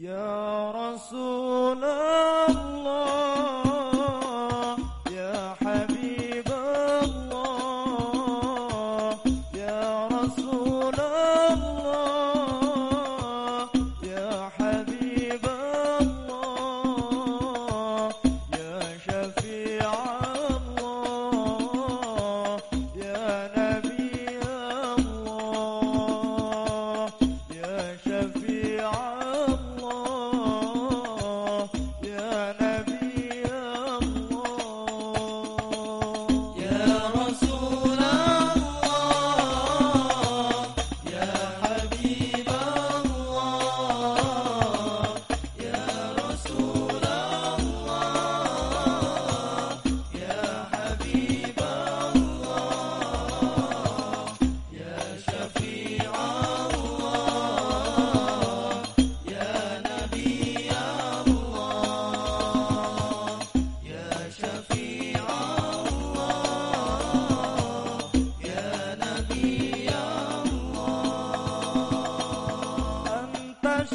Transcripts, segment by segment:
يا رسول الله.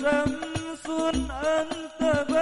شمس أنت